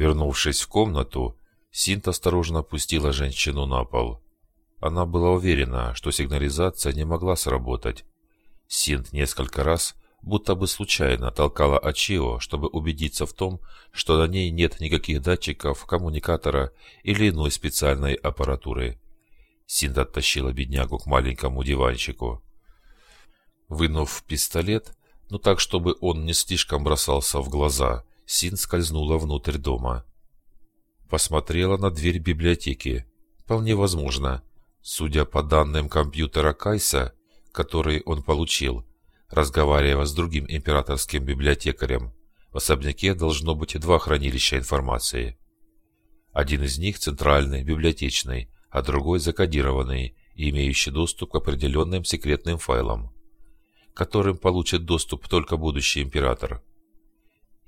Вернувшись в комнату, Синт осторожно опустила женщину на пол. Она была уверена, что сигнализация не могла сработать. Синт несколько раз, будто бы случайно, толкала Ачио, чтобы убедиться в том, что на ней нет никаких датчиков, коммуникатора или иной специальной аппаратуры. Синт оттащила беднягу к маленькому диванчику. Вынув пистолет, но так, чтобы он не слишком бросался в глаза, Син скользнула внутрь дома. Посмотрела на дверь библиотеки. Вполне возможно. Судя по данным компьютера Кайса, который он получил, разговаривая с другим императорским библиотекарем, в особняке должно быть два хранилища информации. Один из них центральный, библиотечный, а другой закодированный и имеющий доступ к определенным секретным файлам, которым получит доступ только будущий император.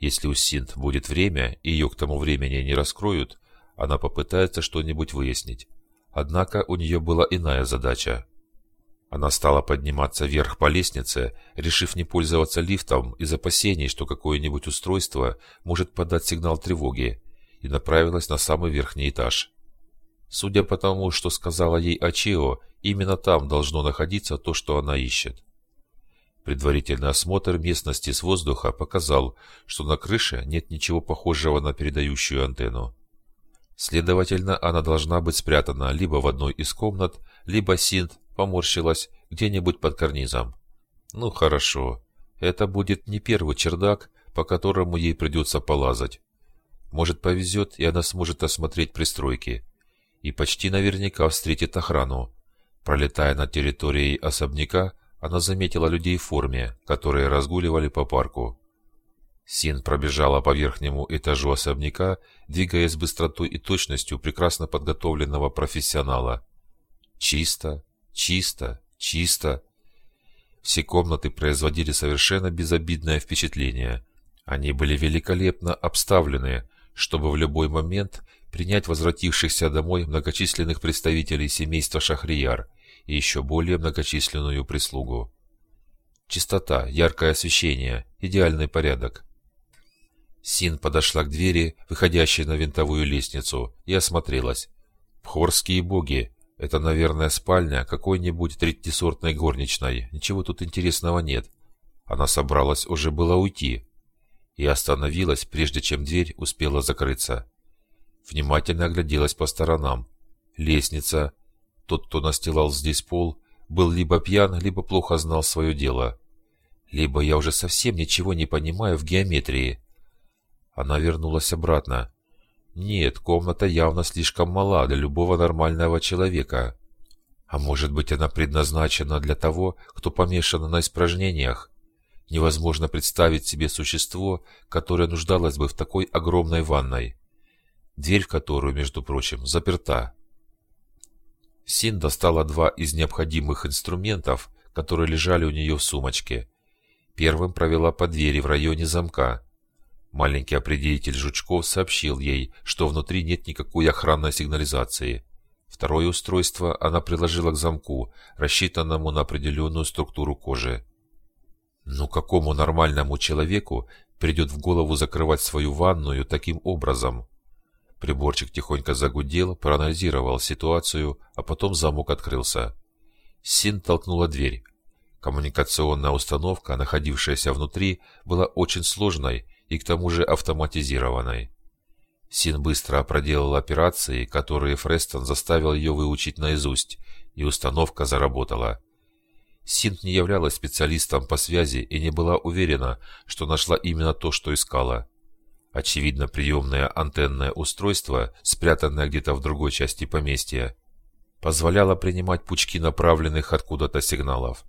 Если у Синт будет время, и ее к тому времени не раскроют, она попытается что-нибудь выяснить. Однако у нее была иная задача. Она стала подниматься вверх по лестнице, решив не пользоваться лифтом из опасений, что какое-нибудь устройство может подать сигнал тревоги, и направилась на самый верхний этаж. Судя по тому, что сказала ей Ачио, именно там должно находиться то, что она ищет. Предварительный осмотр местности с воздуха показал, что на крыше нет ничего похожего на передающую антенну. Следовательно, она должна быть спрятана либо в одной из комнат, либо Синт поморщилась где-нибудь под карнизом. Ну хорошо, это будет не первый чердак, по которому ей придется полазать. Может повезет, и она сможет осмотреть пристройки. И почти наверняка встретит охрану. Пролетая над территорией особняка, она заметила людей в форме, которые разгуливали по парку. Син пробежала по верхнему этажу особняка, двигаясь с быстротой и точностью прекрасно подготовленного профессионала. Чисто, чисто, чисто. Все комнаты производили совершенно безобидное впечатление. Они были великолепно обставлены, чтобы в любой момент принять возвратившихся домой многочисленных представителей семейства Шахрияр – и еще более многочисленную прислугу. Чистота, яркое освещение, идеальный порядок. Син подошла к двери, выходящей на винтовую лестницу, и осмотрелась. Пхорские боги! Это, наверное, спальня какой-нибудь третьесортной горничной. Ничего тут интересного нет. Она собралась уже было уйти. И остановилась, прежде чем дверь успела закрыться. Внимательно огляделась по сторонам. Лестница, тот, кто настилал здесь пол, был либо пьян, либо плохо знал свое дело. Либо я уже совсем ничего не понимаю в геометрии. Она вернулась обратно. Нет, комната явно слишком мала для любого нормального человека. А может быть, она предназначена для того, кто помешан на испражнениях? Невозможно представить себе существо, которое нуждалось бы в такой огромной ванной. Дверь в которую, между прочим, заперта. Син достала два из необходимых инструментов, которые лежали у нее в сумочке. Первым провела по двери в районе замка. Маленький определитель жучков сообщил ей, что внутри нет никакой охранной сигнализации. Второе устройство она приложила к замку, рассчитанному на определенную структуру кожи. Но какому нормальному человеку придет в голову закрывать свою ванную таким образом? Приборчик тихонько загудел, проанализировал ситуацию, а потом замок открылся. Син толкнула дверь. Коммуникационная установка, находившаяся внутри, была очень сложной и к тому же автоматизированной. Син быстро проделал операции, которые Фрестон заставил ее выучить наизусть, и установка заработала. Синт не являлась специалистом по связи и не была уверена, что нашла именно то, что искала. Очевидно, приемное антенное устройство, спрятанное где-то в другой части поместья, позволяло принимать пучки направленных откуда-то сигналов.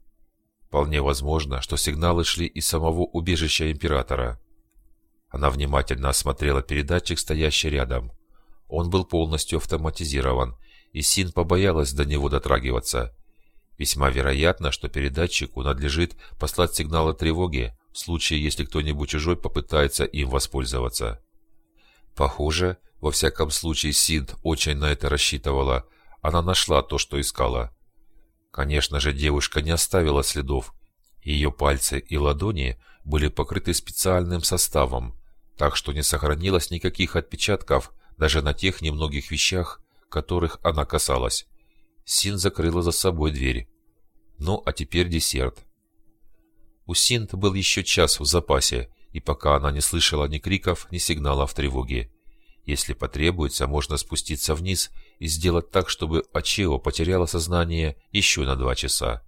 Вполне возможно, что сигналы шли из самого убежища Императора. Она внимательно осмотрела передатчик, стоящий рядом. Он был полностью автоматизирован, и Син побоялась до него дотрагиваться. Весьма вероятно, что передатчику надлежит послать сигналы тревоги, в случае, если кто-нибудь чужой попытается им воспользоваться. Похоже, во всяком случае Синт очень на это рассчитывала. Она нашла то, что искала. Конечно же, девушка не оставила следов. Ее пальцы и ладони были покрыты специальным составом. так что не сохранилось никаких отпечатков даже на тех немногих вещах, которых она касалась. Син закрыла за собой дверь. Ну, а теперь десерт. У Синт был еще час в запасе, и пока она не слышала ни криков, ни сигналов тревоги. Если потребуется, можно спуститься вниз и сделать так, чтобы Ачио потеряла сознание еще на два часа.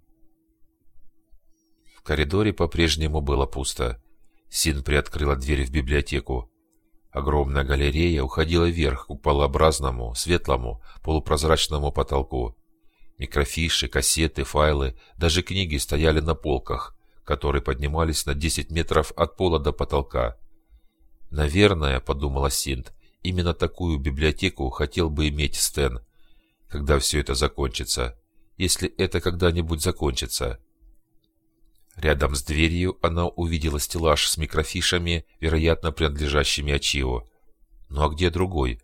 В коридоре по-прежнему было пусто. Син приоткрыла дверь в библиотеку. Огромная галерея уходила вверх к куполообразному, светлому, полупрозрачному потолку. Микрофиши, кассеты, файлы, даже книги стояли на полках, которые поднимались на 10 метров от пола до потолка. «Наверное, — подумала Синт, — именно такую библиотеку хотел бы иметь Стэн, когда все это закончится, если это когда-нибудь закончится». Рядом с дверью она увидела стеллаж с микрофишами, вероятно, принадлежащими Ачио. Ну а где другой?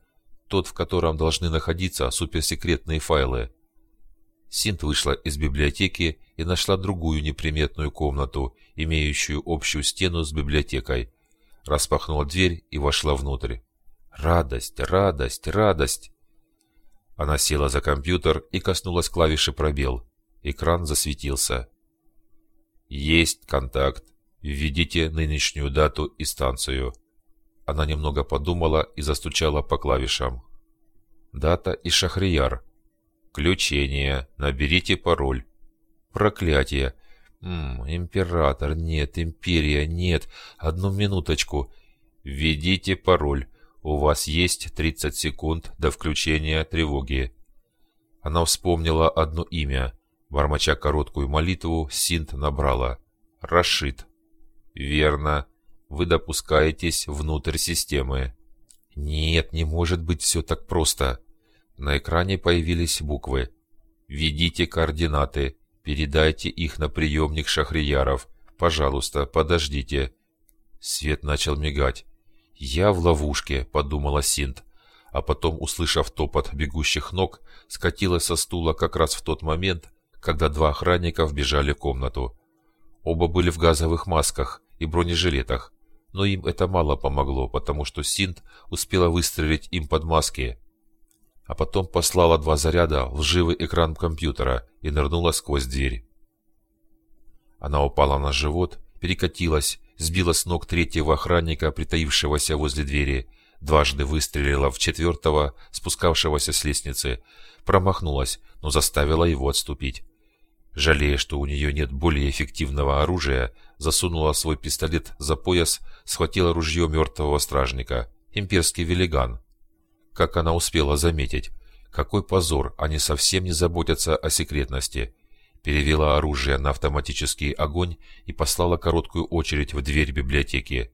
Тот, в котором должны находиться суперсекретные файлы. Синт вышла из библиотеки и нашла другую неприметную комнату, имеющую общую стену с библиотекой. Распахнула дверь и вошла внутрь. Радость, радость, радость! Она села за компьютер и коснулась клавиши «Пробел». Экран засветился. Есть контакт. Введите нынешнюю дату и станцию. Она немного подумала и застучала по клавишам. Дата и Шахрияр. Включение. Наберите пароль. Проклятие. М император, нет, империя, нет. Одну минуточку. Введите пароль. У вас есть 30 секунд до включения тревоги. Она вспомнила одно имя. Бормоча короткую молитву, Синт набрала. Рашид. Верно. Вы допускаетесь внутрь системы. Нет, не может быть все так просто. На экране появились буквы. Введите координаты. Передайте их на приемник Шахрияров. Пожалуйста, подождите. Свет начал мигать. «Я в ловушке», — подумала Синт. А потом, услышав топот бегущих ног, скатилась со стула как раз в тот момент, когда два охранника вбежали в комнату. Оба были в газовых масках и бронежилетах, но им это мало помогло, потому что Синт успела выстрелить им под маски, а потом послала два заряда в живый экран компьютера и нырнула сквозь дверь. Она упала на живот, перекатилась, сбила с ног третьего охранника, притаившегося возле двери, дважды выстрелила в четвертого, спускавшегося с лестницы, промахнулась, но заставила его отступить. Жалея, что у нее нет более эффективного оружия, засунула свой пистолет за пояс, схватила ружье мертвого стражника, имперский велиган. Как она успела заметить, какой позор, они совсем не заботятся о секретности. Перевела оружие на автоматический огонь и послала короткую очередь в дверь библиотеки.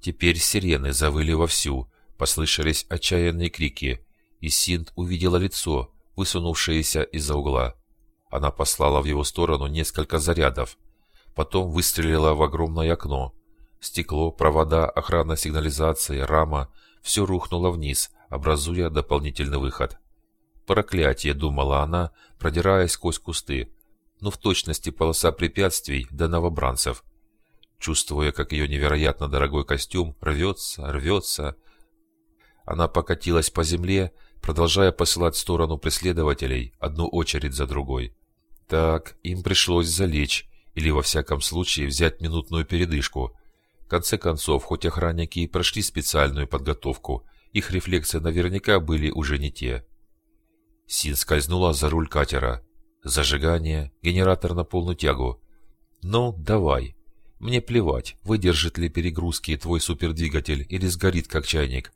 Теперь сирены завыли вовсю, послышались отчаянные крики, и Синт увидела лицо, высунувшееся из-за угла. Она послала в его сторону несколько зарядов. Потом выстрелила в огромное окно. Стекло, провода, охрана сигнализации, рама – все рухнуло вниз, образуя дополнительный выход. «Проклятие!» – думала она, продираясь сквозь кусты. Но в точности полоса препятствий до новобранцев. Чувствуя, как ее невероятно дорогой костюм рвется, рвется, она покатилась по земле, продолжая посылать в сторону преследователей одну очередь за другой. Так, им пришлось залечь, или во всяком случае взять минутную передышку. В конце концов, хоть охранники и прошли специальную подготовку, их рефлексы наверняка были уже не те. Син скользнула за руль катера. Зажигание, генератор на полную тягу. «Ну, давай. Мне плевать, выдержит ли перегрузки твой супердвигатель или сгорит как чайник.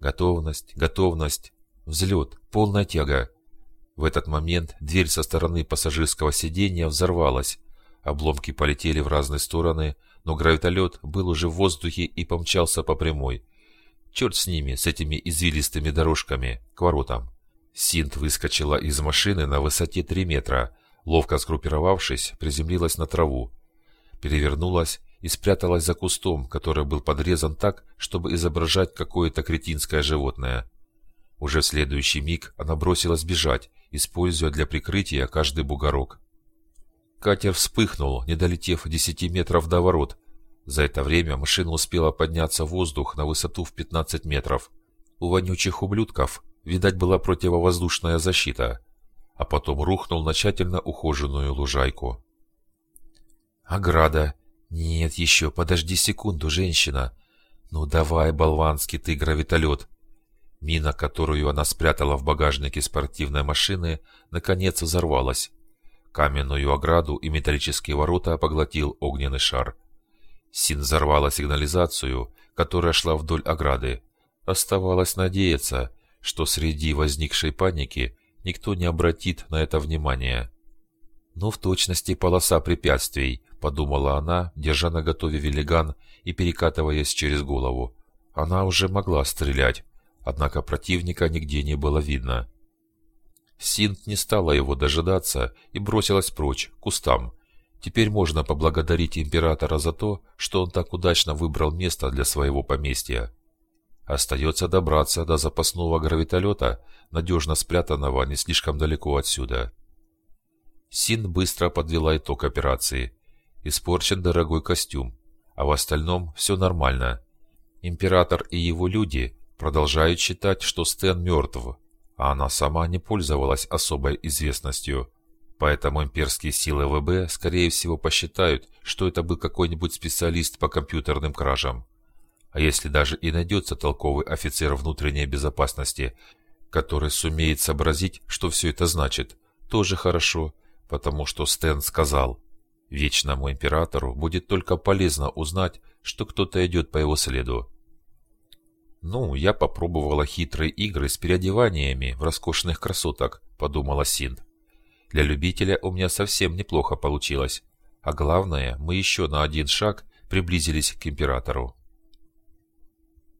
Готовность, готовность, взлет, полная тяга». В этот момент дверь со стороны пассажирского сиденья взорвалась. Обломки полетели в разные стороны, но гравитолет был уже в воздухе и помчался по прямой. Черт с ними, с этими извилистыми дорожками, к воротам. Синт выскочила из машины на высоте 3 метра, ловко сгруппировавшись, приземлилась на траву. Перевернулась и спряталась за кустом, который был подрезан так, чтобы изображать какое-то кретинское животное. Уже в следующий миг она бросилась бежать, используя для прикрытия каждый бугорок. Катер вспыхнул, не долетев десяти метров до ворот, За это время машина успела подняться в воздух на высоту в 15 метров. У вонючих ублюдков, видать, была противовоздушная защита, а потом рухнул на тщательно ухоженную лужайку. «Ограда! Нет, еще, подожди секунду, женщина! Ну давай, болванский ты гравитолет!» Мина, которую она спрятала в багажнике спортивной машины, наконец взорвалась. Каменную ограду и металлические ворота поглотил огненный шар. Син взорвала сигнализацию, которая шла вдоль ограды. Оставалось надеяться, что среди возникшей паники никто не обратит на это внимания. «Ну, в точности полоса препятствий», — подумала она, держа на готове велиган и перекатываясь через голову. Она уже могла стрелять, однако противника нигде не было видно. Синт не стала его дожидаться и бросилась прочь, к кустам. Теперь можно поблагодарить императора за то, что он так удачно выбрал место для своего поместья. Остается добраться до запасного гравитолета, надежно спрятанного не слишком далеко отсюда. Син быстро подвела итог операции. Испорчен дорогой костюм, а в остальном все нормально. Император и его люди продолжают считать, что Стэн мертв, а она сама не пользовалась особой известностью. Поэтому имперские силы ВБ, скорее всего, посчитают, что это был какой-нибудь специалист по компьютерным кражам. А если даже и найдется толковый офицер внутренней безопасности, который сумеет сообразить, что все это значит, тоже хорошо, потому что Стэн сказал, вечному императору будет только полезно узнать, что кто-то идет по его следу. «Ну, я попробовала хитрые игры с переодеваниями в роскошных красоток», — подумала Синд. «Для любителя у меня совсем неплохо получилось. А главное, мы еще на один шаг приблизились к императору».